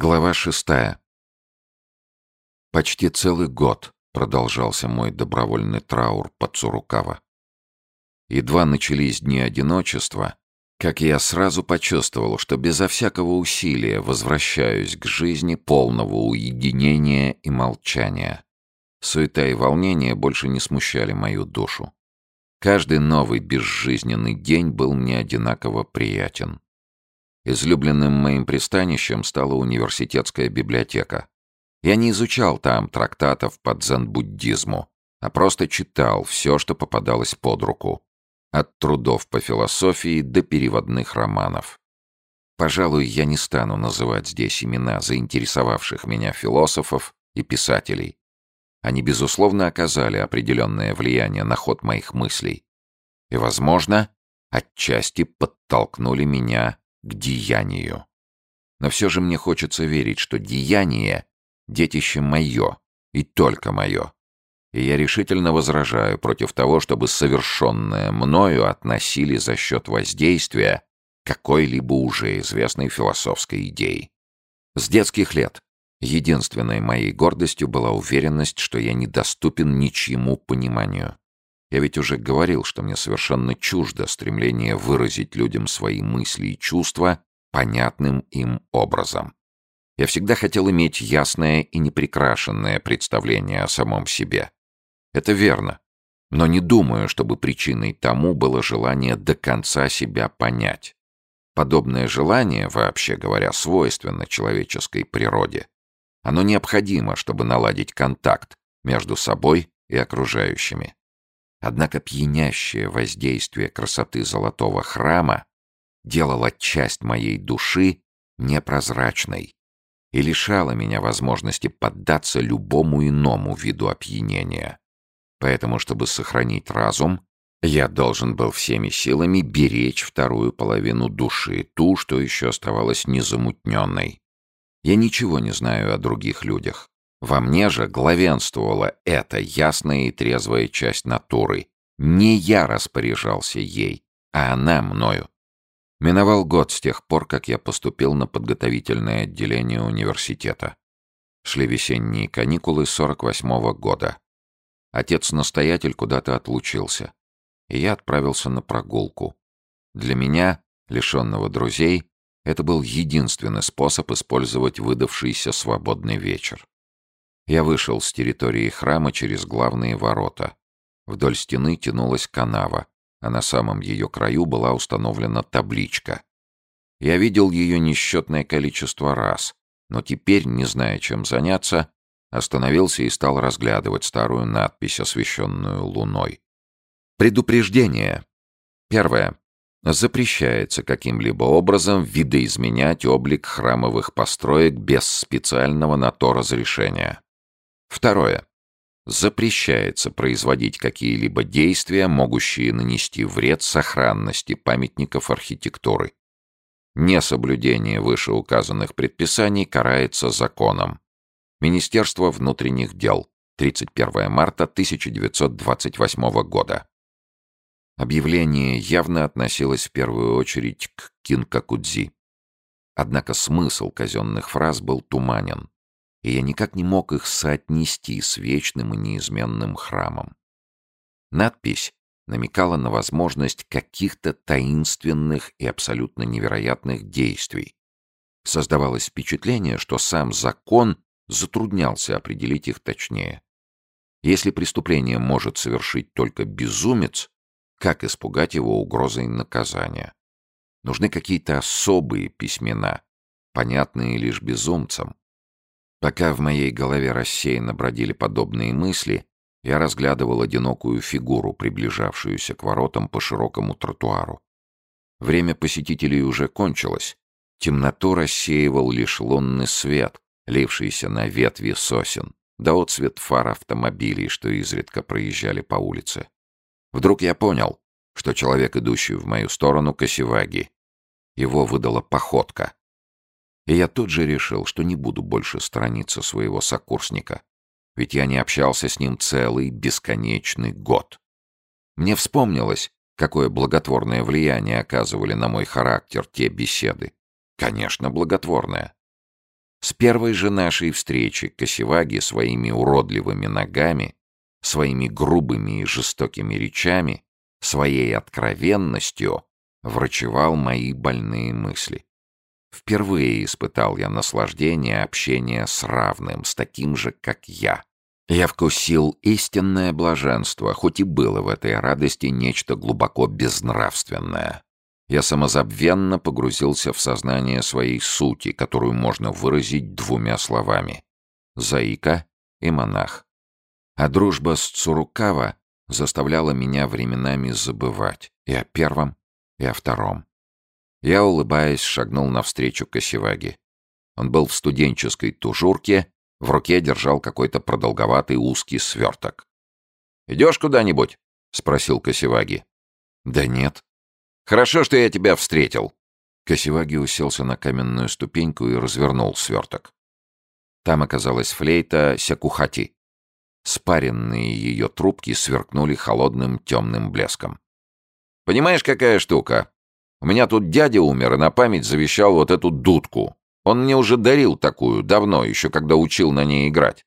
Глава шестая. Почти целый год продолжался мой добровольный траур под Цурукава. Едва начались дни одиночества, как я сразу почувствовал, что безо всякого усилия возвращаюсь к жизни полного уединения и молчания. Суета и волнение больше не смущали мою душу. Каждый новый безжизненный день был мне одинаково приятен. Излюбленным моим пристанищем стала университетская библиотека. Я не изучал там трактатов по дзен-буддизму, а просто читал все, что попадалось под руку. От трудов по философии до переводных романов. Пожалуй, я не стану называть здесь имена заинтересовавших меня философов и писателей. Они, безусловно, оказали определенное влияние на ход моих мыслей. И, возможно, отчасти подтолкнули меня к деянию. Но все же мне хочется верить, что деяние — детище мое и только мое. И я решительно возражаю против того, чтобы совершенное мною относили за счет воздействия какой-либо уже известной философской идеи. С детских лет единственной моей гордостью была уверенность, что я недоступен ничьему пониманию. Я ведь уже говорил, что мне совершенно чуждо стремление выразить людям свои мысли и чувства понятным им образом. Я всегда хотел иметь ясное и непрекрашенное представление о самом себе. Это верно, но не думаю, чтобы причиной тому было желание до конца себя понять. Подобное желание, вообще говоря, свойственно человеческой природе. Оно необходимо, чтобы наладить контакт между собой и окружающими. Однако пьянящее воздействие красоты золотого храма делало часть моей души непрозрачной и лишало меня возможности поддаться любому иному виду опьянения. Поэтому, чтобы сохранить разум, я должен был всеми силами беречь вторую половину души, ту, что еще оставалась незамутненной. Я ничего не знаю о других людях. Во мне же главенствовала эта ясная и трезвая часть натуры. Не я распоряжался ей, а она мною. Миновал год с тех пор, как я поступил на подготовительное отделение университета. Шли весенние каникулы 48-го года. Отец-настоятель куда-то отлучился, и я отправился на прогулку. Для меня, лишенного друзей, это был единственный способ использовать выдавшийся свободный вечер. Я вышел с территории храма через главные ворота. Вдоль стены тянулась канава, а на самом ее краю была установлена табличка. Я видел ее несчетное количество раз, но теперь, не зная, чем заняться, остановился и стал разглядывать старую надпись, освещенную луной. Предупреждение. Первое. Запрещается каким-либо образом видоизменять облик храмовых построек без специального на то разрешения. Второе. Запрещается производить какие-либо действия, могущие нанести вред сохранности памятников архитектуры. Несоблюдение вышеуказанных предписаний карается законом. Министерство внутренних дел. 31 марта 1928 года. Объявление явно относилось в первую очередь к Кинкакудзи. Однако смысл казенных фраз был туманен и я никак не мог их соотнести с вечным и неизменным храмом. Надпись намекала на возможность каких-то таинственных и абсолютно невероятных действий. Создавалось впечатление, что сам закон затруднялся определить их точнее. Если преступление может совершить только безумец, как испугать его угрозой наказания? Нужны какие-то особые письмена, понятные лишь безумцам, Пока в моей голове рассеянно бродили подобные мысли, я разглядывал одинокую фигуру, приближавшуюся к воротам по широкому тротуару. Время посетителей уже кончилось. Темноту рассеивал лишь лунный свет, лившийся на ветви сосен, да отцвет фар автомобилей, что изредка проезжали по улице. Вдруг я понял, что человек, идущий в мою сторону, Косеваги. Его выдала походка — и я тут же решил, что не буду больше сторониться своего сокурсника, ведь я не общался с ним целый бесконечный год. Мне вспомнилось, какое благотворное влияние оказывали на мой характер те беседы. Конечно, благотворное. С первой же нашей встречи Косеваги своими уродливыми ногами, своими грубыми и жестокими речами, своей откровенностью врачевал мои больные мысли. Впервые испытал я наслаждение общения с равным, с таким же, как я. Я вкусил истинное блаженство, хоть и было в этой радости нечто глубоко безнравственное. Я самозабвенно погрузился в сознание своей сути, которую можно выразить двумя словами — «заика» и «монах». А дружба с Цурукава заставляла меня временами забывать и о первом, и о втором. Я, улыбаясь, шагнул навстречу Косеваге. Он был в студенческой тужурке, в руке держал какой-то продолговатый узкий сверток. «Идешь куда-нибудь?» — спросил Косеваги. «Да нет». «Хорошо, что я тебя встретил». Косеваги уселся на каменную ступеньку и развернул сверток. Там оказалась флейта Сякухати. Спаренные ее трубки сверкнули холодным темным блеском. «Понимаешь, какая штука?» У меня тут дядя умер и на память завещал вот эту дудку. Он мне уже дарил такую, давно еще, когда учил на ней играть.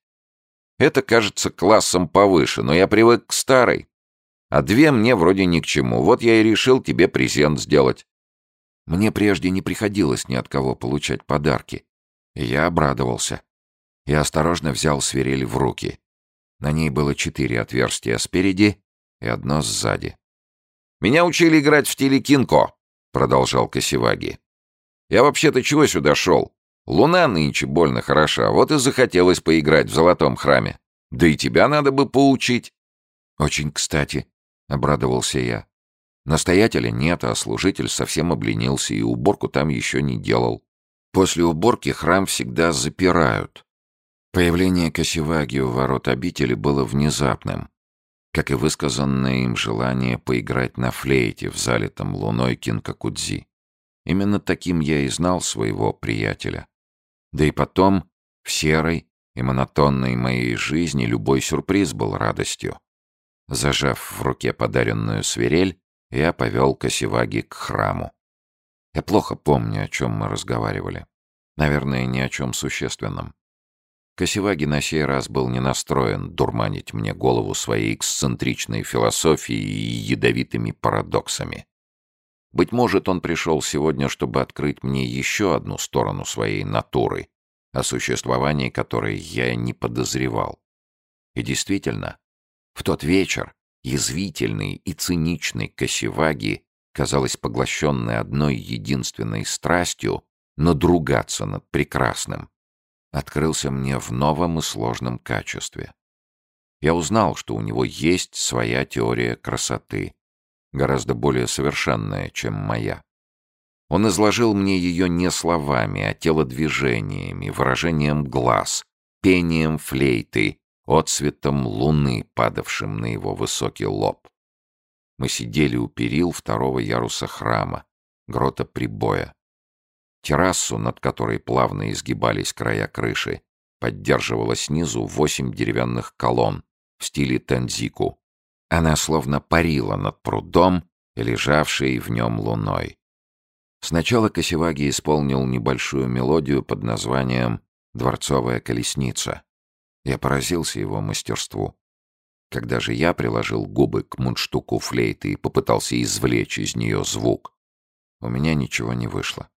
Это кажется классом повыше, но я привык к старой. А две мне вроде ни к чему. Вот я и решил тебе презент сделать. Мне прежде не приходилось ни от кого получать подарки. Я обрадовался. Я осторожно взял свирель в руки. На ней было четыре отверстия спереди и одно сзади. Меня учили играть в стиле кинко. — продолжал Косеваги. «Я вообще-то чего сюда шел? Луна нынче больно хороша, вот и захотелось поиграть в золотом храме. Да и тебя надо бы поучить». «Очень кстати», — обрадовался я. Настоятеля нет, а служитель совсем обленился и уборку там еще не делал. После уборки храм всегда запирают. Появление Косеваги у ворот обители было внезапным как и высказанное им желание поиграть на флейте в залитом луной Кинкакудзи. Именно таким я и знал своего приятеля. Да и потом, в серой и монотонной моей жизни любой сюрприз был радостью. Зажав в руке подаренную свирель, я повел Косеваги к храму. Я плохо помню, о чем мы разговаривали. Наверное, ни о чем существенном. Косевагин на сей раз был не настроен дурманить мне голову своей эксцентричной философией и ядовитыми парадоксами. Быть может, он пришел сегодня, чтобы открыть мне еще одну сторону своей натуры, о существовании которой я не подозревал. И действительно, в тот вечер язвительный и циничный Косеваги, казалось, поглощенный одной единственной страстью, надругаться над прекрасным, открылся мне в новом и сложном качестве. Я узнал, что у него есть своя теория красоты, гораздо более совершенная, чем моя. Он изложил мне ее не словами, а телодвижениями, выражением глаз, пением флейты, отцветом луны, падавшим на его высокий лоб. Мы сидели у перил второго яруса храма, грота прибоя. Террасу, над которой плавно изгибались края крыши, поддерживала снизу восемь деревянных колонн в стиле тензику. Она словно парила над прудом, лежавшей в нем луной. Сначала Косеваги исполнил небольшую мелодию под названием «Дворцовая колесница». Я поразился его мастерству. Когда же я приложил губы к мундштуку флейты и попытался извлечь из нее звук, у меня ничего не вышло.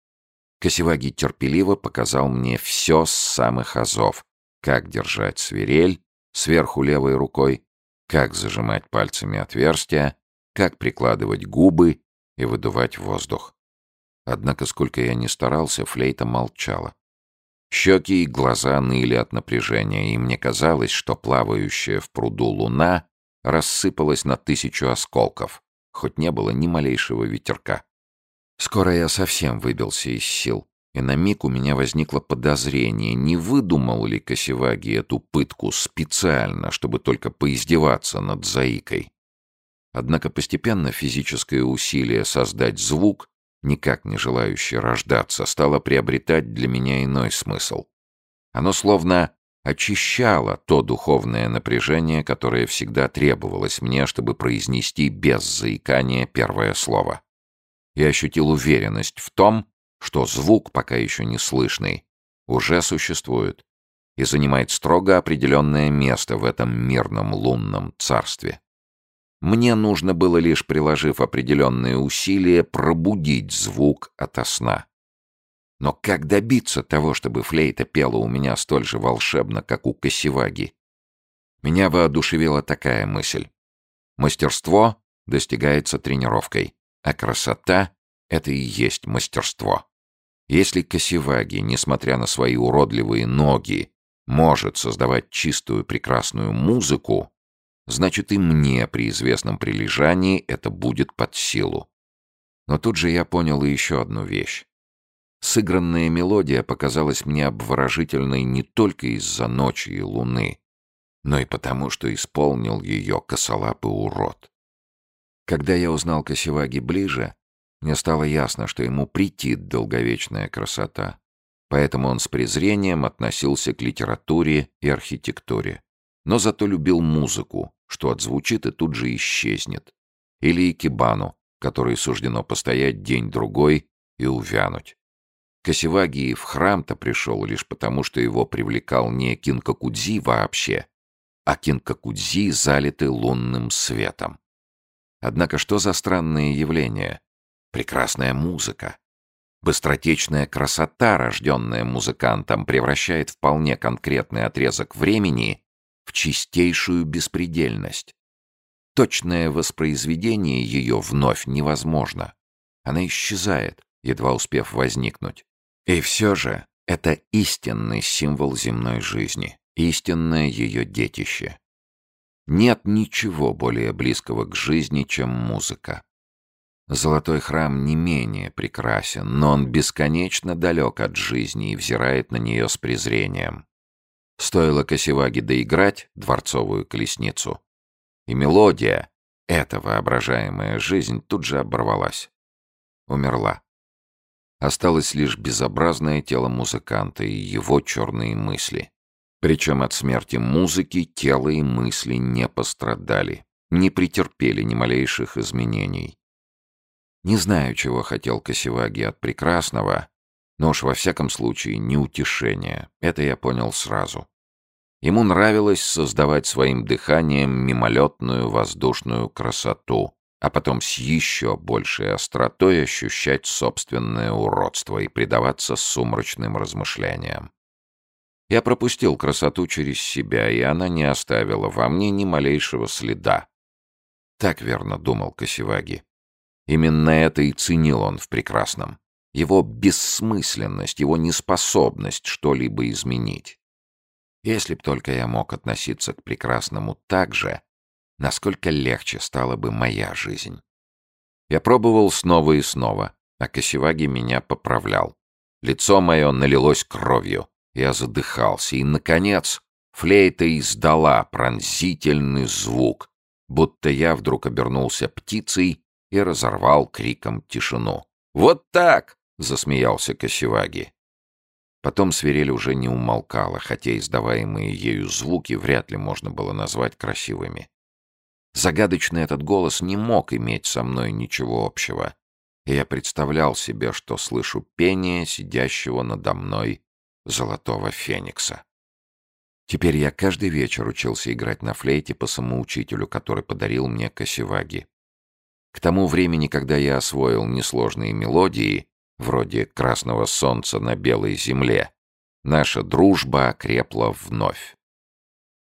Косеваги терпеливо показал мне все с самых азов. Как держать свирель сверху левой рукой, как зажимать пальцами отверстия, как прикладывать губы и выдувать воздух. Однако, сколько я ни старался, флейта молчала. Щеки и глаза ныли от напряжения, и мне казалось, что плавающая в пруду луна рассыпалась на тысячу осколков, хоть не было ни малейшего ветерка. Скоро я совсем выбился из сил, и на миг у меня возникло подозрение, не выдумал ли Косеваги эту пытку специально, чтобы только поиздеваться над заикой. Однако постепенно физическое усилие создать звук, никак не желающий рождаться, стало приобретать для меня иной смысл. Оно словно очищало то духовное напряжение, которое всегда требовалось мне, чтобы произнести без заикания первое слово и ощутил уверенность в том, что звук, пока еще не слышный, уже существует и занимает строго определенное место в этом мирном лунном царстве. Мне нужно было лишь, приложив определенные усилия, пробудить звук ото сна. Но как добиться того, чтобы флейта пела у меня столь же волшебно, как у Косеваги? Меня воодушевила такая мысль. Мастерство достигается тренировкой а красота — это и есть мастерство. Если Косеваги, несмотря на свои уродливые ноги, может создавать чистую прекрасную музыку, значит и мне при известном прилежании это будет под силу. Но тут же я понял и еще одну вещь. Сыгранная мелодия показалась мне обворожительной не только из-за ночи и луны, но и потому, что исполнил ее косолапый урод. Когда я узнал Косеваги ближе, мне стало ясно, что ему претит долговечная красота. Поэтому он с презрением относился к литературе и архитектуре. Но зато любил музыку, что отзвучит и тут же исчезнет. Или икебану, которой суждено постоять день-другой и увянуть. Косеваги и в храм-то пришел лишь потому, что его привлекал не Кинкакудзи вообще, а Кинкакудзи, залитый лунным светом. Однако что за странные явления? Прекрасная музыка. Быстротечная красота, рожденная музыкантом, превращает вполне конкретный отрезок времени в чистейшую беспредельность. Точное воспроизведение ее вновь невозможно. Она исчезает, едва успев возникнуть. И все же это истинный символ земной жизни, истинное ее детище. Нет ничего более близкого к жизни, чем музыка. Золотой храм не менее прекрасен, но он бесконечно далек от жизни и взирает на нее с презрением. Стоило Косеваге доиграть дворцовую колесницу. И мелодия, эта воображаемая жизнь, тут же оборвалась. Умерла. Осталось лишь безобразное тело музыканта и его черные мысли — причем от смерти музыки тело и мысли не пострадали, не претерпели ни малейших изменений. Не знаю, чего хотел Косеваги от прекрасного, но уж во всяком случае не утешение, это я понял сразу. Ему нравилось создавать своим дыханием мимолетную воздушную красоту, а потом с еще большей остротой ощущать собственное уродство и предаваться сумрачным размышлениям. Я пропустил красоту через себя, и она не оставила во мне ни малейшего следа. Так верно думал Косеваги. Именно это и ценил он в прекрасном. Его бессмысленность, его неспособность что-либо изменить. Если б только я мог относиться к прекрасному так же, насколько легче стала бы моя жизнь. Я пробовал снова и снова, а Косеваги меня поправлял. Лицо мое налилось кровью. Я задыхался, и, наконец, флейта издала пронзительный звук, будто я вдруг обернулся птицей и разорвал криком тишину. «Вот так!» — засмеялся Косеваги. Потом свирель уже не умолкала, хотя издаваемые ею звуки вряд ли можно было назвать красивыми. Загадочный этот голос не мог иметь со мной ничего общего, и я представлял себе, что слышу пение сидящего надо мной золотого феникса. Теперь я каждый вечер учился играть на флейте по самоучителю, который подарил мне Косеваги. К тому времени, когда я освоил несложные мелодии, вроде «Красного солнца на белой земле», наша дружба окрепла вновь.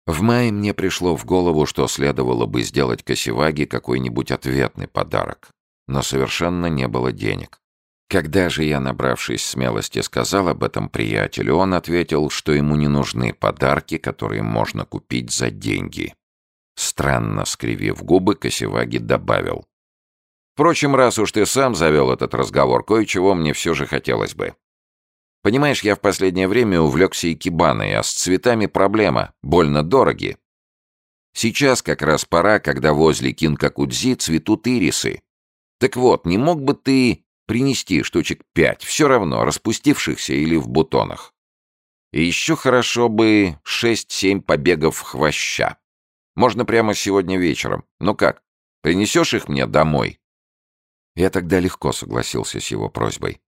В мае мне пришло в голову, что следовало бы сделать Косеваги какой-нибудь ответный подарок, но совершенно не было денег. Когда же я, набравшись смелости, сказал об этом приятелю, он ответил, что ему не нужны подарки, которые можно купить за деньги. Странно скривив губы, Косеваги добавил. «Впрочем, раз уж ты сам завел этот разговор, кое-чего мне все же хотелось бы. Понимаешь, я в последнее время увлекся икебаной, а с цветами проблема, больно дороги. Сейчас как раз пора, когда возле Кинкакудзи цветут ирисы. Так вот, не мог бы ты Принести штучек пять, все равно, распустившихся или в бутонах. И еще хорошо бы шесть-семь побегов хвоща. Можно прямо сегодня вечером. Ну как, принесешь их мне домой?» Я тогда легко согласился с его просьбой.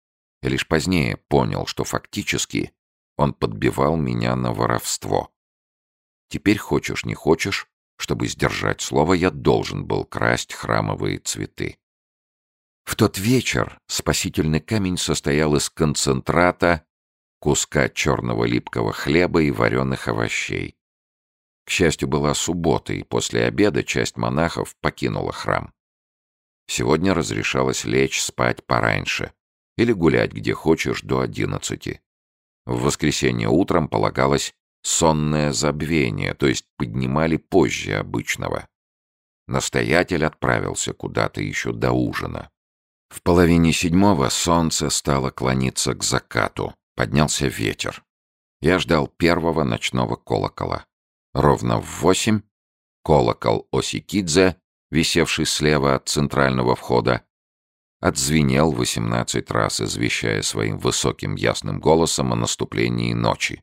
И лишь позднее понял, что фактически он подбивал меня на воровство. Теперь хочешь не хочешь, чтобы сдержать слово, я должен был красть храмовые цветы. В тот вечер спасительный камень состоял из концентрата, куска черного липкого хлеба и вареных овощей. К счастью, была суббота, и после обеда часть монахов покинула храм. Сегодня разрешалось лечь спать пораньше или гулять где хочешь до одиннадцати. В воскресенье утром полагалось сонное забвение, то есть поднимали позже обычного. Настоятель отправился куда-то еще до ужина. В половине седьмого солнце стало клониться к закату. Поднялся ветер. Я ждал первого ночного колокола. Ровно в восемь колокол Осикидзе, висевший слева от центрального входа, отзвенел восемнадцать раз, извещая своим высоким ясным голосом о наступлении ночи.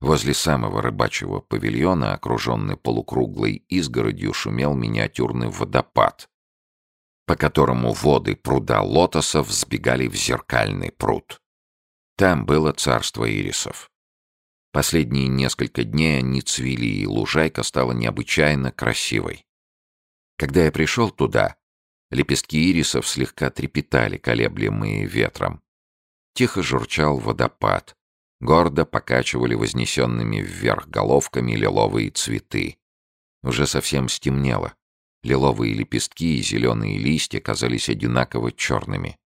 Возле самого рыбачьего павильона, окруженный полукруглой изгородью, шумел миниатюрный водопад, по которому воды пруда лотосов сбегали в зеркальный пруд. Там было царство ирисов. Последние несколько дней они цвели, и лужайка стала необычайно красивой. Когда я пришел туда, лепестки ирисов слегка трепетали, колеблемые ветром. Тихо журчал водопад. Гордо покачивали вознесенными вверх головками лиловые цветы. Уже совсем стемнело. Лиловые лепестки и зеленые листья казались одинаково черными.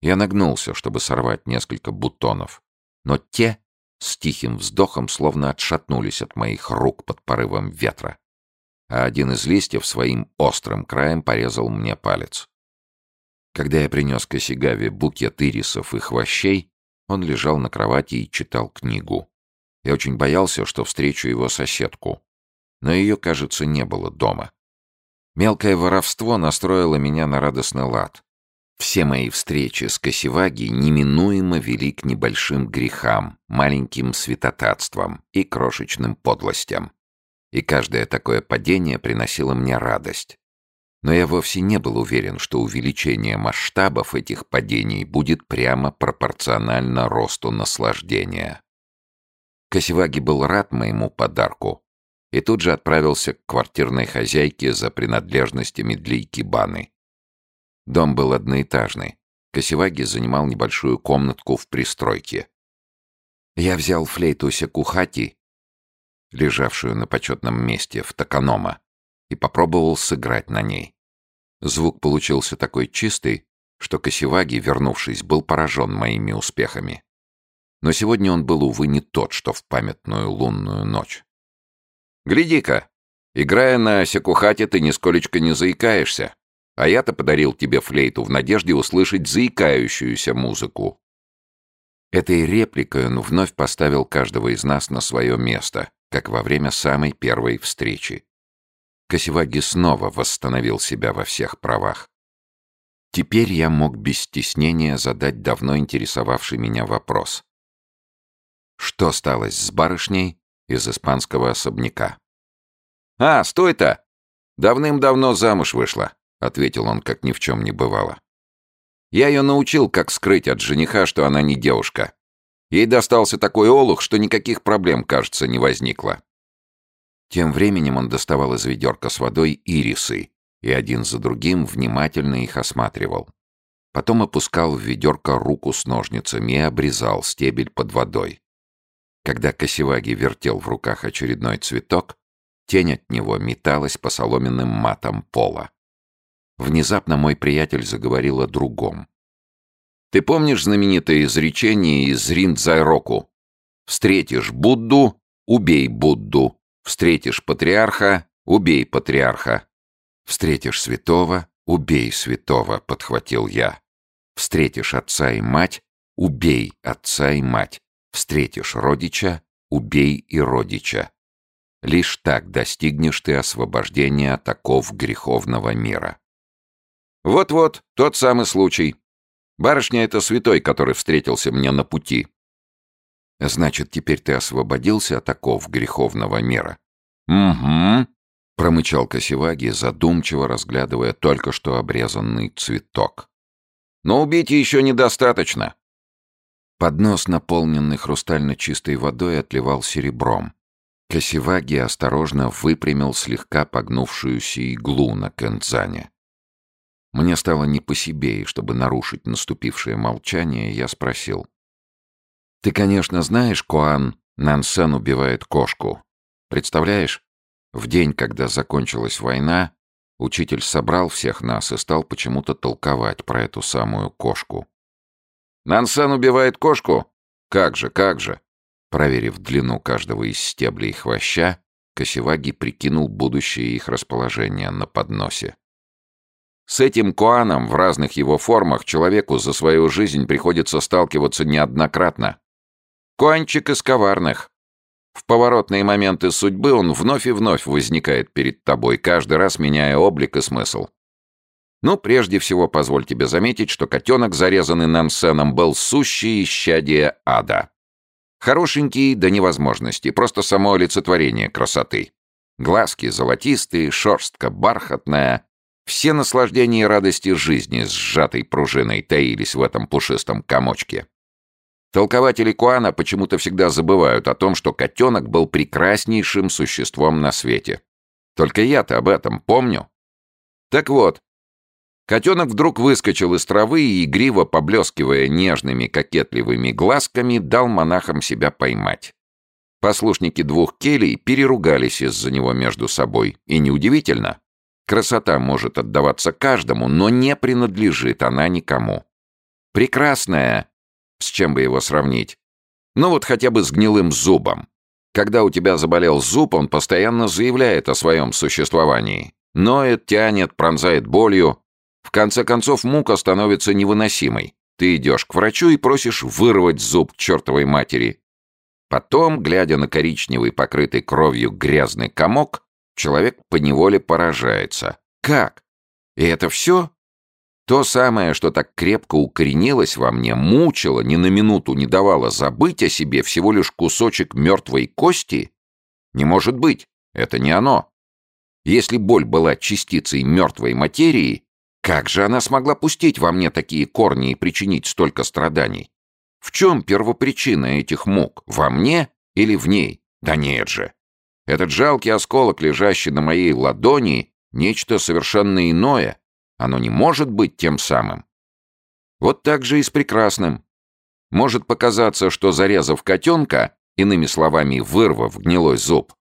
Я нагнулся, чтобы сорвать несколько бутонов, но те с тихим вздохом словно отшатнулись от моих рук под порывом ветра, а один из листьев своим острым краем порезал мне палец. Когда я принес Косигаве букет ирисов и хвощей, он лежал на кровати и читал книгу. Я очень боялся, что встречу его соседку, но ее, кажется, не было дома. Мелкое воровство настроило меня на радостный лад. Все мои встречи с Косеваги неминуемо вели к небольшим грехам, маленьким святотатствам и крошечным подлостям. И каждое такое падение приносило мне радость. Но я вовсе не был уверен, что увеличение масштабов этих падений будет прямо пропорционально росту наслаждения. Косеваги был рад моему подарку, и тут же отправился к квартирной хозяйке за принадлежностями для икебаны. Дом был одноэтажный. Косеваги занимал небольшую комнатку в пристройке. Я взял флейту секухати, лежавшую на почетном месте в токанома, и попробовал сыграть на ней. Звук получился такой чистый, что Косеваги, вернувшись, был поражен моими успехами. Но сегодня он был, увы, не тот, что в памятную лунную ночь. Гляди-ка, играя на секухате, ты нисколечко не заикаешься. А я-то подарил тебе флейту в надежде услышать заикающуюся музыку». Этой репликой он вновь поставил каждого из нас на свое место, как во время самой первой встречи. Косеваги снова восстановил себя во всех правах. Теперь я мог без стеснения задать давно интересовавший меня вопрос. Что сталось с барышней, из испанского особняка. «А, стой-то! Давным-давно замуж вышла», — ответил он, как ни в чем не бывало. «Я ее научил, как скрыть от жениха, что она не девушка. Ей достался такой олух, что никаких проблем, кажется, не возникло». Тем временем он доставал из ведерка с водой ирисы и один за другим внимательно их осматривал. Потом опускал в ведерко руку с ножницами и обрезал стебель под водой. Когда Косеваги вертел в руках очередной цветок, тень от него металась по соломенным матам пола. Внезапно мой приятель заговорил о другом. «Ты помнишь знаменитое изречение из Риндзайроку? Встретишь Будду — убей Будду. Встретишь патриарха — убей патриарха. Встретишь святого — убей святого», — подхватил я. «Встретишь отца и мать — убей отца и мать. Встретишь родича, убей и родича. Лишь так достигнешь ты освобождения от оков греховного мира. Вот-вот, тот самый случай. Барышня — это святой, который встретился мне на пути. Значит, теперь ты освободился от оков греховного мира? Угу, — промычал Косеваги, задумчиво разглядывая только что обрезанный цветок. Но убить еще недостаточно. Поднос, наполненный хрустально чистой водой, отливал серебром. Косеваги осторожно выпрямил слегка погнувшуюся иглу на кэнцане. Мне стало не по себе, и чтобы нарушить наступившее молчание, я спросил. «Ты, конечно, знаешь, Куан Нансен убивает кошку. Представляешь, в день, когда закончилась война, учитель собрал всех нас и стал почему-то толковать про эту самую кошку. Нансан убивает кошку? Как же, как же!» Проверив длину каждого из стеблей хвоща, Косеваги прикинул будущее их расположение на подносе. С этим куаном в разных его формах человеку за свою жизнь приходится сталкиваться неоднократно. Куанчик из коварных. В поворотные моменты судьбы он вновь и вновь возникает перед тобой, каждый раз меняя облик и смысл. Но прежде всего позволь тебе заметить, что котенок, зарезанный нам сыном, был сущий щадие ада. Хорошенький до невозможности, просто само олицетворение красоты. Глазки золотистые, шерстка бархатная. Все наслаждения и радости жизни с сжатой пружиной таились в этом пушистом комочке. Толкователи Куана почему-то всегда забывают о том, что котенок был прекраснейшим существом на свете. Только я-то об этом помню. Так вот, Котенок вдруг выскочил из травы и, игриво поблескивая нежными кокетливыми глазками, дал монахам себя поймать. Послушники двух келей переругались из-за него между собой, и неудивительно. Красота может отдаваться каждому, но не принадлежит она никому. Прекрасная, с чем бы его сравнить? Ну вот хотя бы с гнилым зубом. Когда у тебя заболел зуб, он постоянно заявляет о своем существовании. Ноет, тянет, пронзает болью, в конце концов, мука становится невыносимой. Ты идешь к врачу и просишь вырвать зуб к чертовой матери. Потом, глядя на коричневый, покрытый кровью грязный комок, человек поневоле поражается. Как? И это все? То самое, что так крепко укоренилось во мне, мучило, ни на минуту не давало забыть о себе всего лишь кусочек мертвой кости? Не может быть, это не оно. Если боль была частицей мертвой материи, как же она смогла пустить во мне такие корни и причинить столько страданий? В чем первопричина этих мук? Во мне или в ней? Да нет же. Этот жалкий осколок, лежащий на моей ладони, нечто совершенно иное. Оно не может быть тем самым. Вот так же и с прекрасным. Может показаться, что зарезав котенка, иными словами, вырвав гнилой зуб,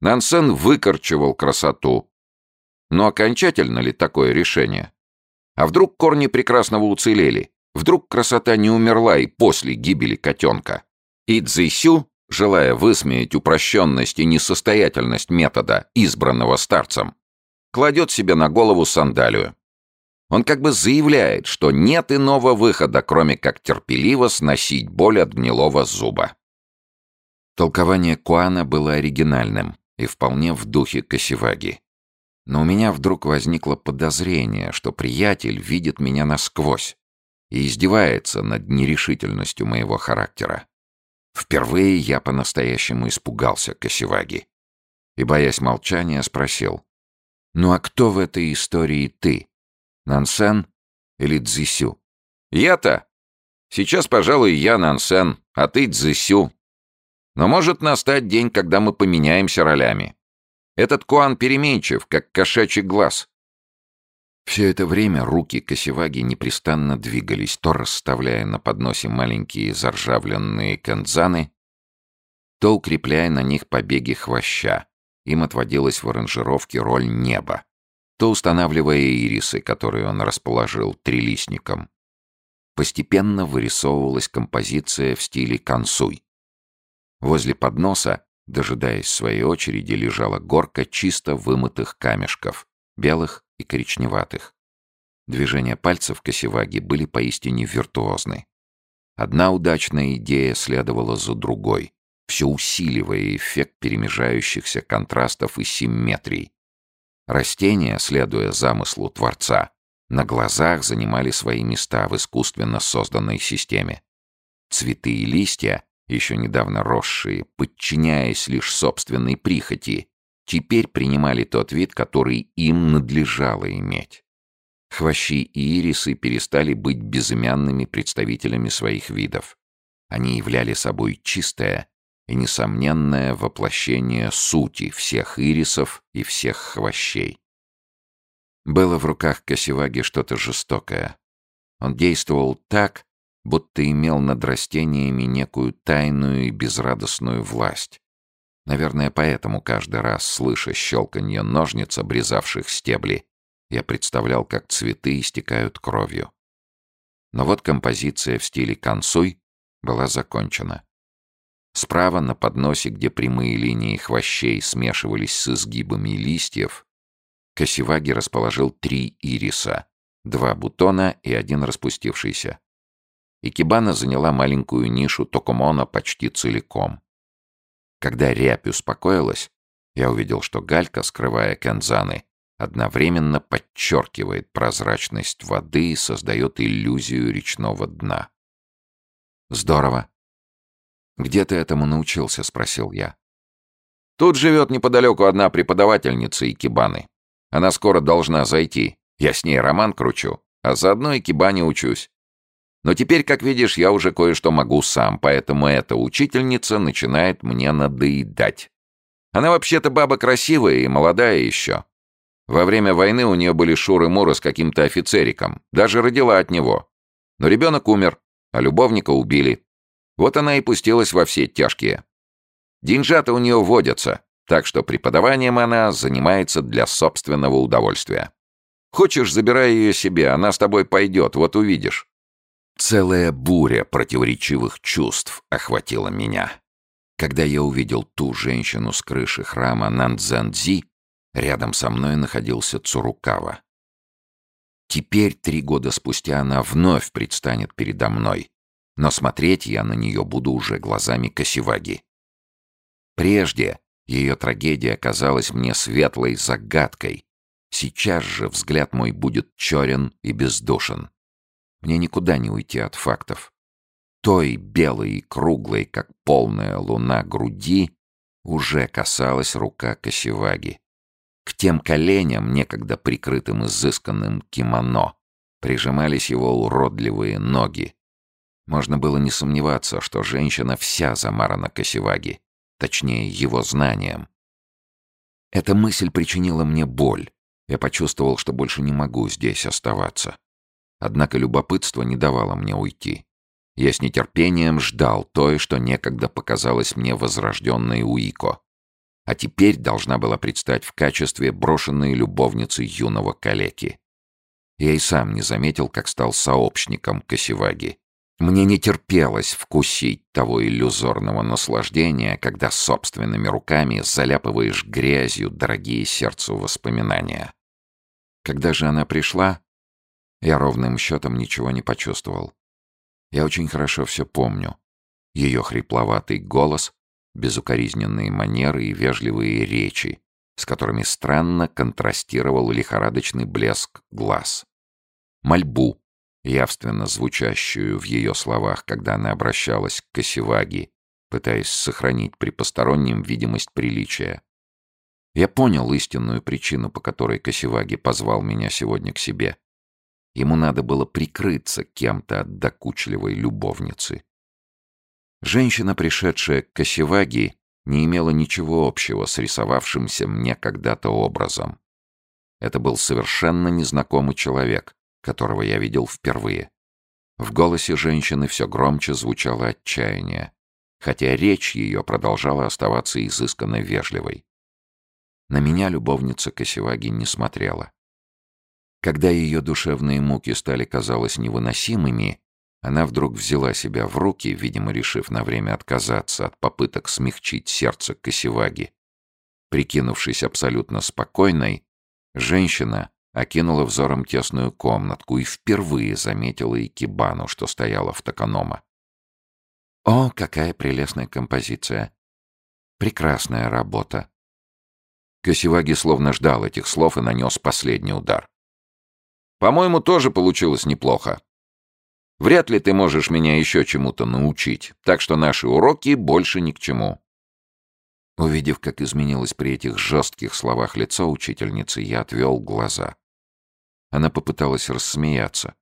Нансен выкорчевал красоту. Но окончательно ли такое решение? А вдруг корни прекрасного уцелели? Вдруг красота не умерла и после гибели котенка? И Цзисю, желая высмеять упрощенность и несостоятельность метода, избранного старцем, кладет себе на голову сандалию. Он как бы заявляет, что нет иного выхода, кроме как терпеливо сносить боль от гнилого зуба. Толкование Куана было оригинальным и вполне в духе Косеваги но у меня вдруг возникло подозрение, что приятель видит меня насквозь и издевается над нерешительностью моего характера. Впервые я по-настоящему испугался Косеваги и, боясь молчания, спросил, «Ну а кто в этой истории ты? Нансен или Цзисю? «Я-то? Сейчас, пожалуй, я Нансен, а ты Цзисю. Но может настать день, когда мы поменяемся ролями». Этот Куан переменчив, как кошачий глаз. Все это время руки Косеваги непрестанно двигались, то расставляя на подносе маленькие заржавленные канзаны, то укрепляя на них побеги хвоща. Им отводилась в аранжировке роль неба, то устанавливая ирисы, которые он расположил трилистником. Постепенно вырисовывалась композиция в стиле консуй. Возле подноса дожидаясь своей очереди, лежала горка чисто вымытых камешков, белых и коричневатых. Движения пальцев Косеваги были поистине виртуозны. Одна удачная идея следовала за другой, все усиливая эффект перемежающихся контрастов и симметрий. Растения, следуя замыслу Творца, на глазах занимали свои места в искусственно созданной системе. Цветы и листья еще недавно росшие, подчиняясь лишь собственной прихоти, теперь принимали тот вид, который им надлежало иметь. Хвощи и ирисы перестали быть безымянными представителями своих видов. Они являли собой чистое и несомненное воплощение сути всех ирисов и всех хвощей. Было в руках Косеваги что-то жестокое. Он действовал так, будто имел над растениями некую тайную и безрадостную власть. Наверное, поэтому каждый раз, слыша щелканье ножниц, обрезавших стебли, я представлял, как цветы истекают кровью. Но вот композиция в стиле консуй была закончена. Справа на подносе, где прямые линии хвощей смешивались с изгибами листьев, Косеваги расположил три ириса, два бутона и один распустившийся. Икебана заняла маленькую нишу Токумона почти целиком. Когда рябь успокоилась, я увидел, что галька, скрывая кензаны, одновременно подчеркивает прозрачность воды и создает иллюзию речного дна. «Здорово!» «Где ты этому научился?» — спросил я. «Тут живет неподалеку одна преподавательница Икебаны. Она скоро должна зайти. Я с ней роман кручу, а заодно Икебане учусь. Но теперь, как видишь, я уже кое-что могу сам, поэтому эта учительница начинает мне надоедать. Она вообще-то баба красивая и молодая еще. Во время войны у нее были шуры-муры с каким-то офицериком. Даже родила от него. Но ребенок умер, а любовника убили. Вот она и пустилась во все тяжкие. Деньжата у нее водятся, так что преподаванием она занимается для собственного удовольствия. Хочешь, забирай ее себе, она с тобой пойдет, вот увидишь. Целая буря противоречивых чувств охватила меня. Когда я увидел ту женщину с крыши храма Нандзандзи, рядом со мной находился Цурукава. Теперь, три года спустя, она вновь предстанет передо мной, но смотреть я на нее буду уже глазами Косиваги. Прежде ее трагедия казалась мне светлой загадкой, сейчас же взгляд мой будет черен и бездушен. Мне никуда не уйти от фактов. Той белой и круглой, как полная луна груди, уже касалась рука Косеваги. К тем коленям, некогда прикрытым изысканным кимоно, прижимались его уродливые ноги. Можно было не сомневаться, что женщина вся замарана Косеваги, точнее, его знанием. Эта мысль причинила мне боль. Я почувствовал, что больше не могу здесь оставаться. Однако любопытство не давало мне уйти. Я с нетерпением ждал то, что некогда показалось мне возрожденной Уико. А теперь должна была предстать в качестве брошенной любовницы юного калеки. Я и сам не заметил, как стал сообщником Косеваги. Мне не терпелось вкусить того иллюзорного наслаждения, когда собственными руками заляпываешь грязью дорогие сердцу воспоминания. Когда же она пришла, я ровным счетом ничего не почувствовал. Я очень хорошо все помню. Ее хрипловатый голос, безукоризненные манеры и вежливые речи, с которыми странно контрастировал лихорадочный блеск глаз. Мольбу, явственно звучащую в ее словах, когда она обращалась к Косеваги, пытаясь сохранить при постороннем видимость приличия. Я понял истинную причину, по которой Косеваги позвал меня сегодня к себе. Ему надо было прикрыться кем-то от докучливой любовницы. Женщина, пришедшая к Косеваги, не имела ничего общего с рисовавшимся мне когда-то образом. Это был совершенно незнакомый человек, которого я видел впервые. В голосе женщины все громче звучало отчаяние, хотя речь ее продолжала оставаться изысканно вежливой. На меня любовница Косеваги не смотрела. Когда ее душевные муки стали, казалось, невыносимыми, она вдруг взяла себя в руки, видимо, решив на время отказаться от попыток смягчить сердце Косеваги. Прикинувшись абсолютно спокойной, женщина окинула взором тесную комнатку и впервые заметила икебану, что стояла в токанома. «О, какая прелестная композиция! Прекрасная работа!» Косеваги словно ждал этих слов и нанес последний удар. По-моему, тоже получилось неплохо. Вряд ли ты можешь меня еще чему-то научить, так что наши уроки больше ни к чему». Увидев, как изменилось при этих жестких словах лицо учительницы, я отвел глаза. Она попыталась рассмеяться.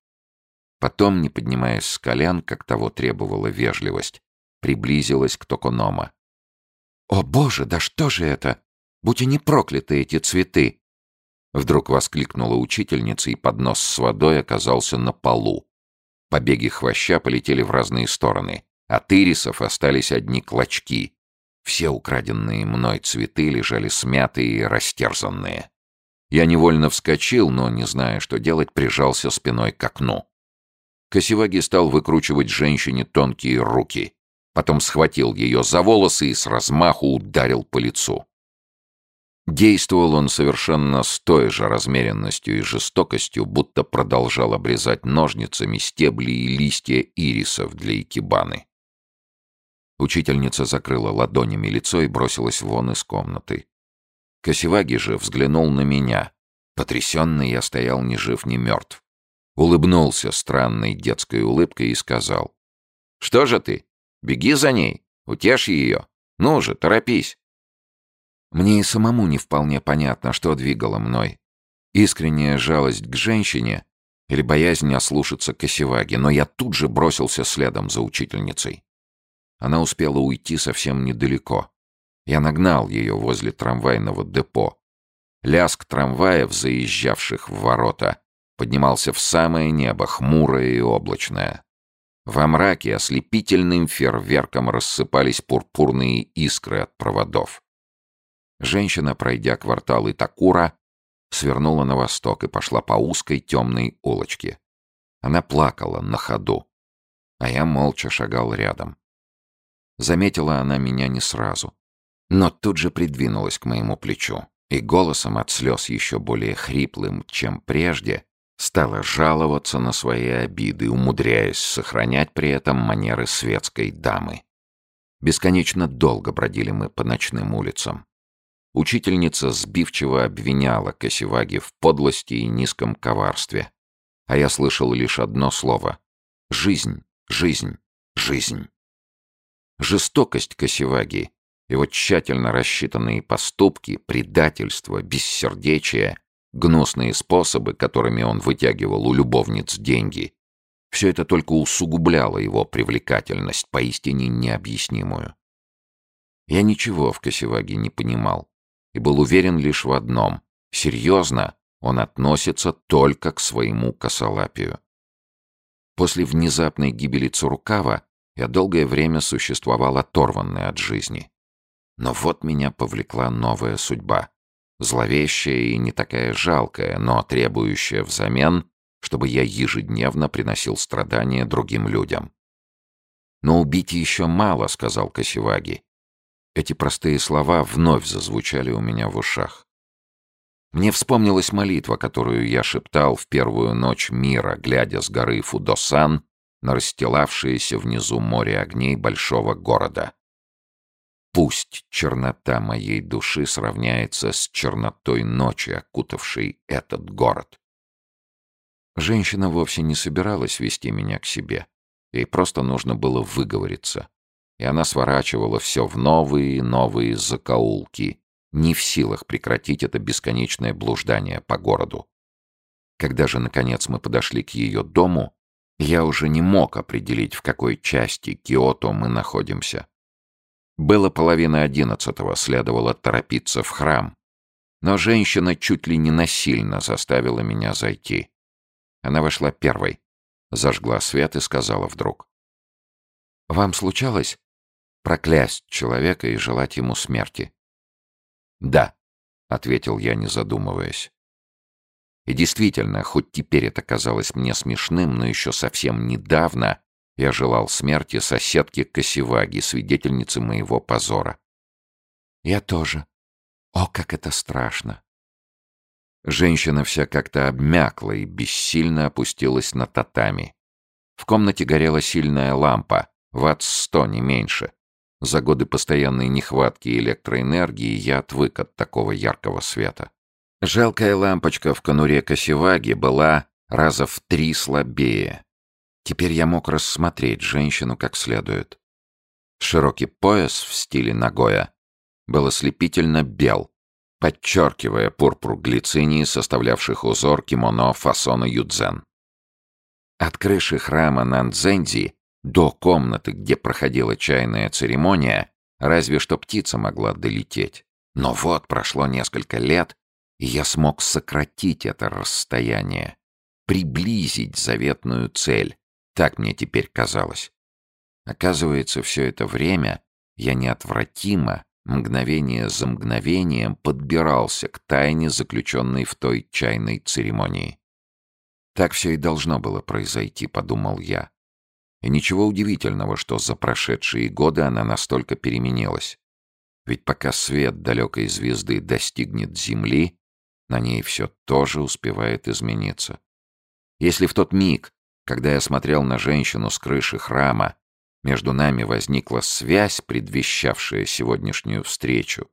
Потом, не поднимаясь с колен, как того требовала вежливость, приблизилась к Токонома. «О боже, да что же это? Будь они прокляты, эти цветы!» Вдруг воскликнула учительница, и поднос с водой оказался на полу. Побеги хвоща полетели в разные стороны. От ирисов остались одни клочки. Все украденные мной цветы лежали смятые и растерзанные. Я невольно вскочил, но, не зная, что делать, прижался спиной к окну. Косеваги стал выкручивать женщине тонкие руки. Потом схватил ее за волосы и с размаху ударил по лицу. Действовал он совершенно с той же размеренностью и жестокостью, будто продолжал обрезать ножницами стебли и листья ирисов для икебаны. Учительница закрыла ладонями лицо и бросилась вон из комнаты. Косеваги же взглянул на меня. Потрясенный я стоял ни жив, ни мертв. Улыбнулся странной детской улыбкой и сказал. «Что же ты? Беги за ней, утешь ее. Ну же, торопись!» Мне и самому не вполне понятно, что двигало мной. Искренняя жалость к женщине или боязнь ослушаться Косеваги, но я тут же бросился следом за учительницей. Она успела уйти совсем недалеко. Я нагнал ее возле трамвайного депо. Лязг трамваев, заезжавших в ворота, поднимался в самое небо, хмурое и облачное. Во мраке ослепительным фейерверком рассыпались пурпурные искры от проводов. Женщина, пройдя кварталы Такура, свернула на восток и пошла по узкой темной улочке. Она плакала на ходу, а я молча шагал рядом. Заметила она меня не сразу, но тут же придвинулась к моему плечу и голосом от слез еще более хриплым, чем прежде, стала жаловаться на свои обиды, умудряясь сохранять при этом манеры светской дамы. Бесконечно долго бродили мы по ночным улицам. Учительница сбивчиво обвиняла Косеваги в подлости и низком коварстве. А я слышал лишь одно слово — жизнь, жизнь, жизнь. Жестокость Косеваги, его тщательно рассчитанные поступки, предательство, бессердечие, гнусные способы, которыми он вытягивал у любовниц деньги — все это только усугубляло его привлекательность, поистине необъяснимую. Я ничего в Косеваге не понимал и был уверен лишь в одном — серьезно он относится только к своему косолапию. После внезапной гибели Цурукава я долгое время существовал оторванный от жизни. Но вот меня повлекла новая судьба, зловещая и не такая жалкая, но требующая взамен, чтобы я ежедневно приносил страдания другим людям. «Но убить еще мало», — сказал Косеваги. Эти простые слова вновь зазвучали у меня в ушах. Мне вспомнилась молитва, которую я шептал в первую ночь мира, глядя с горы Фудосан на расстилавшееся внизу море огней большого города. Пусть чернота моей души сравняется с чернотой ночи, окутавшей этот город. Женщина вовсе не собиралась вести меня к себе. Ей просто нужно было выговориться и она сворачивала все в новые новые закоулки, не в силах прекратить это бесконечное блуждание по городу. Когда же, наконец, мы подошли к ее дому, я уже не мог определить, в какой части Киото мы находимся. Было половина одиннадцатого, следовало торопиться в храм. Но женщина чуть ли не насильно заставила меня зайти. Она вошла первой, зажгла свет и сказала вдруг. «Вам случалось проклясть человека и желать ему смерти. «Да», — ответил я, не задумываясь. И действительно, хоть теперь это казалось мне смешным, но еще совсем недавно я желал смерти соседке Косеваги, свидетельницы моего позора. «Я тоже. О, как это страшно!» Женщина вся как-то обмякла и бессильно опустилась на татами. В комнате горела сильная лампа, ватт сто не меньше. За годы постоянной нехватки электроэнергии я отвык от такого яркого света. Жалкая лампочка в конуре Косеваги была раза в три слабее. Теперь я мог рассмотреть женщину как следует. Широкий пояс в стиле Нагоя был ослепительно бел, подчеркивая пурпур глицинии, составлявших узор кимоно фасона юдзен. От крыши храма Нандзензи до комнаты, где проходила чайная церемония, разве что птица могла долететь. Но вот прошло несколько лет, и я смог сократить это расстояние, приблизить заветную цель. Так мне теперь казалось. Оказывается, все это время я неотвратимо, мгновение за мгновением подбирался к тайне, заключенной в той чайной церемонии. Так все и должно было произойти, подумал я. И ничего удивительного, что за прошедшие годы она настолько переменилась. Ведь пока свет далекой звезды достигнет Земли, на ней все тоже успевает измениться. Если в тот миг, когда я смотрел на женщину с крыши храма, между нами возникла связь, предвещавшая сегодняшнюю встречу,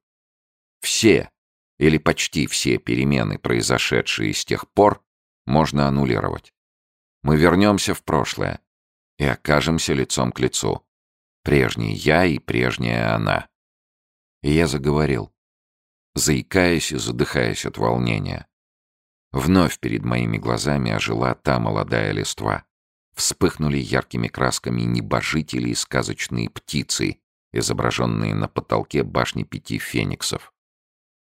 все или почти все перемены, произошедшие с тех пор, можно аннулировать. Мы вернемся в прошлое, и окажемся лицом к лицу. Прежний я и прежняя она. И я заговорил, заикаясь и задыхаясь от волнения. Вновь перед моими глазами ожила та молодая листва. Вспыхнули яркими красками небожители и сказочные птицы, изображенные на потолке башни пяти фениксов.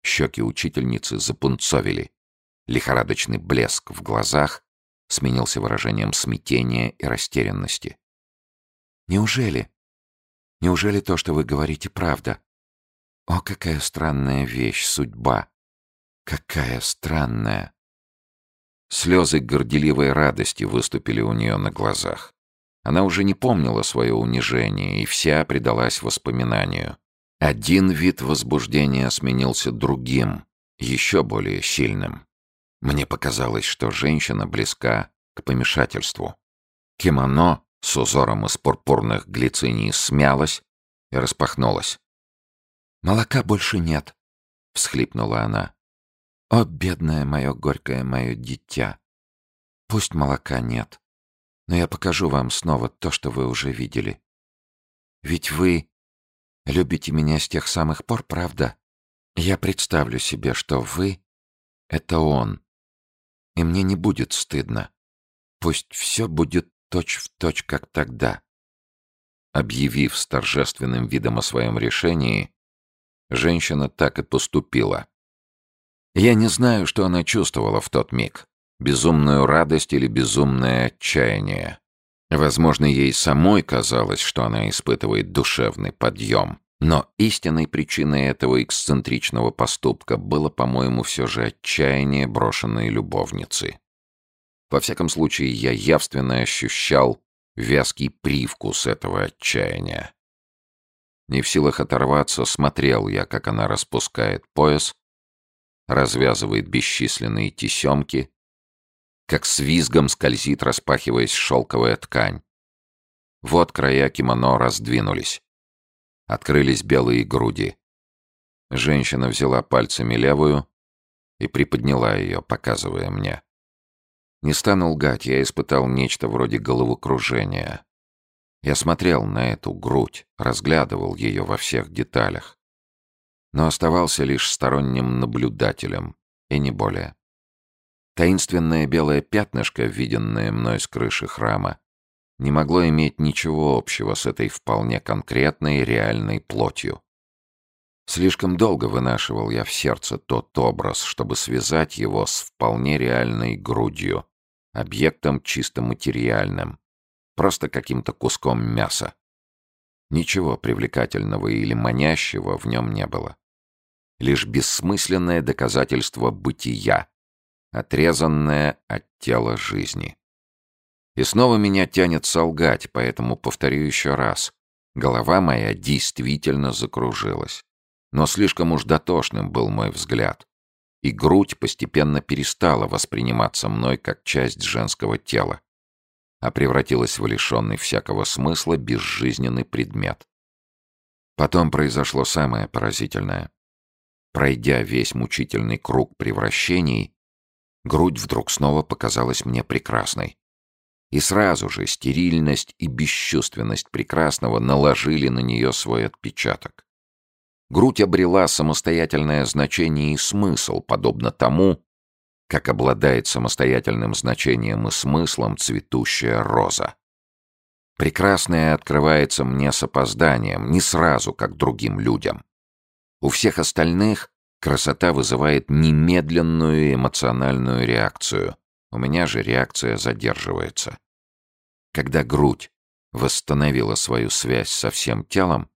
Щеки учительницы запунцовили. Лихорадочный блеск в глазах сменился выражением смятения и растерянности. «Неужели? Неужели то, что вы говорите, правда? О, какая странная вещь, судьба! Какая странная!» Слезы горделивой радости выступили у нее на глазах. Она уже не помнила свое унижение и вся предалась воспоминанию. Один вид возбуждения сменился другим, еще более сильным. Мне показалось, что женщина близка к помешательству. Кимоно с узором из пурпурных глициний смялось и распахнулось. «Молока больше нет», — всхлипнула она. «О, бедное мое горькое мое дитя! Пусть молока нет, но я покажу вам снова то, что вы уже видели. Ведь вы любите меня с тех самых пор, правда? Я представлю себе, что вы — это он, и мне не будет стыдно. Пусть все будет точь-в-точь, как тогда. Объявив с торжественным видом о своем решении, женщина так и поступила. Я не знаю, что она чувствовала в тот миг. Безумную радость или безумное отчаяние. Возможно, ей самой казалось, что она испытывает душевный подъем. Но истинной причиной этого эксцентричного поступка было, по-моему, все же отчаяние брошенной любовницы. Во всяком случае, я явственно ощущал вязкий привкус этого отчаяния. Не в силах оторваться, смотрел я, как она распускает пояс, развязывает бесчисленные тесемки, как с визгом скользит, распахиваясь шелковая ткань. Вот края кимоно раздвинулись. Открылись белые груди. Женщина взяла пальцами левую и приподняла ее, показывая мне. Не стану лгать, я испытал нечто вроде головокружения. Я смотрел на эту грудь, разглядывал ее во всех деталях. Но оставался лишь сторонним наблюдателем, и не более. Таинственное белое пятнышко, виденное мной с крыши храма, не могло иметь ничего общего с этой вполне конкретной реальной плотью. Слишком долго вынашивал я в сердце тот образ, чтобы связать его с вполне реальной грудью, объектом чисто материальным, просто каким-то куском мяса. Ничего привлекательного или манящего в нем не было. Лишь бессмысленное доказательство бытия, отрезанное от тела жизни. И снова меня тянет солгать, поэтому повторю еще раз. Голова моя действительно закружилась. Но слишком уж дотошным был мой взгляд. И грудь постепенно перестала восприниматься мной как часть женского тела, а превратилась в лишенный всякого смысла безжизненный предмет. Потом произошло самое поразительное. Пройдя весь мучительный круг превращений, грудь вдруг снова показалась мне прекрасной. И сразу же стерильность и бесчувственность прекрасного наложили на нее свой отпечаток. Грудь обрела самостоятельное значение и смысл, подобно тому, как обладает самостоятельным значением и смыслом цветущая роза. Прекрасное открывается мне с опозданием, не сразу, как другим людям. У всех остальных красота вызывает немедленную эмоциональную реакцию, у меня же реакция задерживается. Когда грудь восстановила свою связь со всем телом,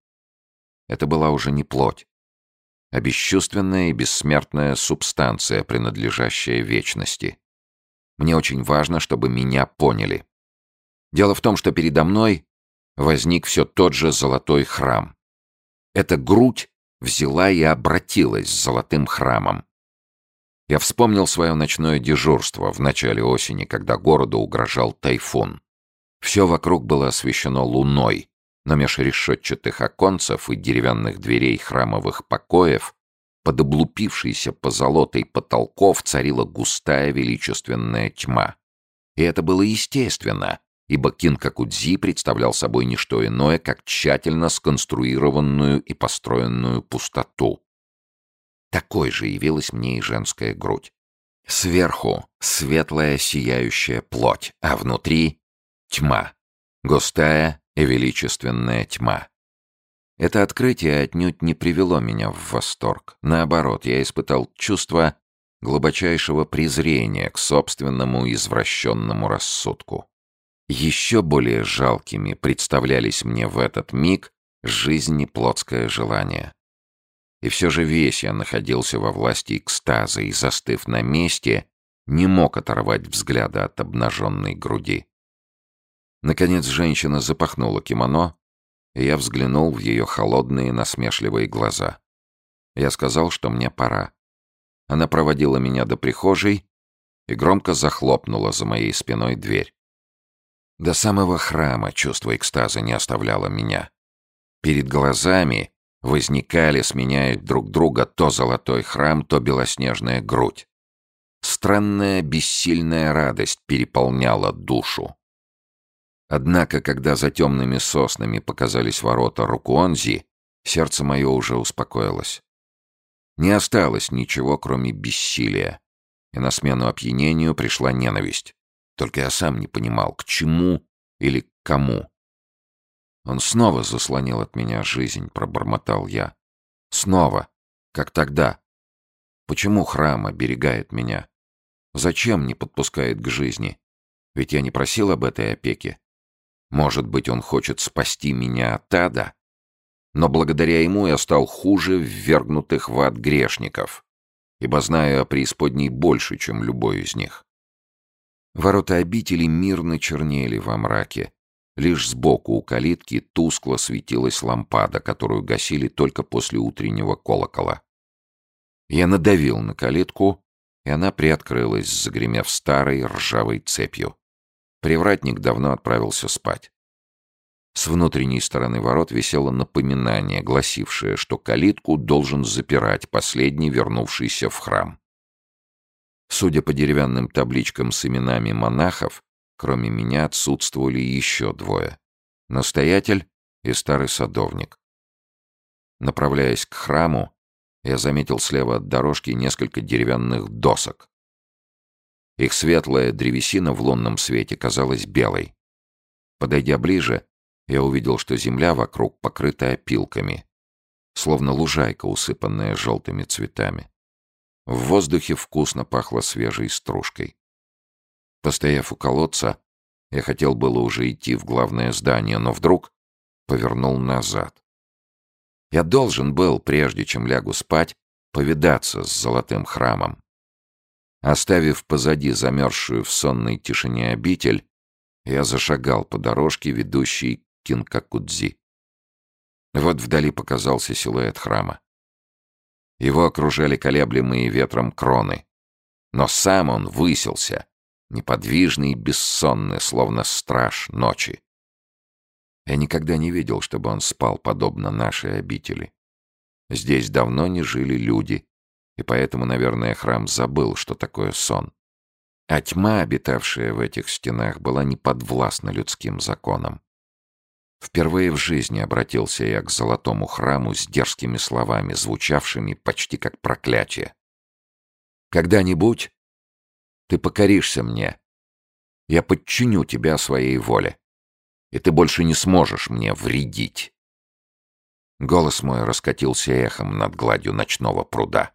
это была уже не плоть, а бесчувственная и бессмертная субстанция, принадлежащая вечности. Мне очень важно, чтобы меня поняли. Дело в том, что передо мной возник все тот же золотой храм. Эта грудь взяла и обратилась с золотым храмом. Я вспомнил свое ночное дежурство в начале осени, когда городу угрожал тайфун. Все вокруг было освещено луной, но меж решетчатых оконцев и деревянных дверей храмовых покоев, под облупившейся позолотой потолков царила густая величественная тьма. И это было естественно, ибо Кинкакудзи представлял собой не что иное, как тщательно сконструированную и построенную пустоту. Такой же явилась мне и женская грудь. Сверху светлая сияющая плоть, а внутри тьма, густая и величественная тьма. Это открытие отнюдь не привело меня в восторг. Наоборот, я испытал чувство глубочайшего презрения к собственному извращенному рассудку. Еще более жалкими представлялись мне в этот миг жизни плотское желание. И все же весь я находился во власти экстаза и, застыв на месте, не мог оторвать взгляда от обнаженной груди. Наконец женщина запахнула кимоно, и я взглянул в ее холодные насмешливые глаза. Я сказал, что мне пора. Она проводила меня до прихожей и громко захлопнула за моей спиной дверь. До самого храма чувство экстаза не оставляло меня. Перед глазами возникали, сменяя друг друга то золотой храм, то белоснежная грудь. Странная бессильная радость переполняла душу. Однако, когда за темными соснами показались ворота Рукуонзи, сердце мое уже успокоилось. Не осталось ничего, кроме бессилия, и на смену опьянению пришла ненависть. Только я сам не понимал, к чему или к кому. «Он снова заслонил от меня жизнь», — пробормотал я. «Снова, как тогда. Почему храм оберегает меня? Зачем не подпускает к жизни? Ведь я не просил об этой опеке. Может быть, он хочет спасти меня от ада? Но благодаря ему я стал хуже ввергнутых в ад грешников, ибо знаю о преисподней больше, чем любой из них». Ворота обители мирно чернели во мраке, Лишь сбоку у калитки тускло светилась лампада, которую гасили только после утреннего колокола. Я надавил на калитку, и она приоткрылась, загремев старой ржавой цепью. Привратник давно отправился спать. С внутренней стороны ворот висело напоминание, гласившее, что калитку должен запирать последний вернувшийся в храм. Судя по деревянным табличкам с именами монахов, Кроме меня отсутствовали еще двое. Настоятель и старый садовник. Направляясь к храму, я заметил слева от дорожки несколько деревянных досок. Их светлая древесина в лунном свете казалась белой. Подойдя ближе, я увидел, что земля вокруг покрыта опилками, словно лужайка, усыпанная желтыми цветами. В воздухе вкусно пахло свежей стружкой. Постояв у колодца, я хотел было уже идти в главное здание, но вдруг повернул назад. Я должен был, прежде чем лягу спать, повидаться с золотым храмом. Оставив позади замерзшую в сонной тишине обитель, я зашагал по дорожке, ведущей к Кинкакудзи. Вот вдали показался силуэт храма. Его окружали колеблемые ветром кроны. Но сам он высился, неподвижный и бессонный, словно страж ночи. Я никогда не видел, чтобы он спал подобно нашей обители. Здесь давно не жили люди, и поэтому, наверное, храм забыл, что такое сон. А тьма, обитавшая в этих стенах, была не подвластна людским законам. Впервые в жизни обратился я к золотому храму с дерзкими словами, звучавшими почти как проклятие. «Когда-нибудь ты покоришься мне. Я подчиню тебя своей воле. И ты больше не сможешь мне вредить. Голос мой раскатился эхом над гладью ночного пруда.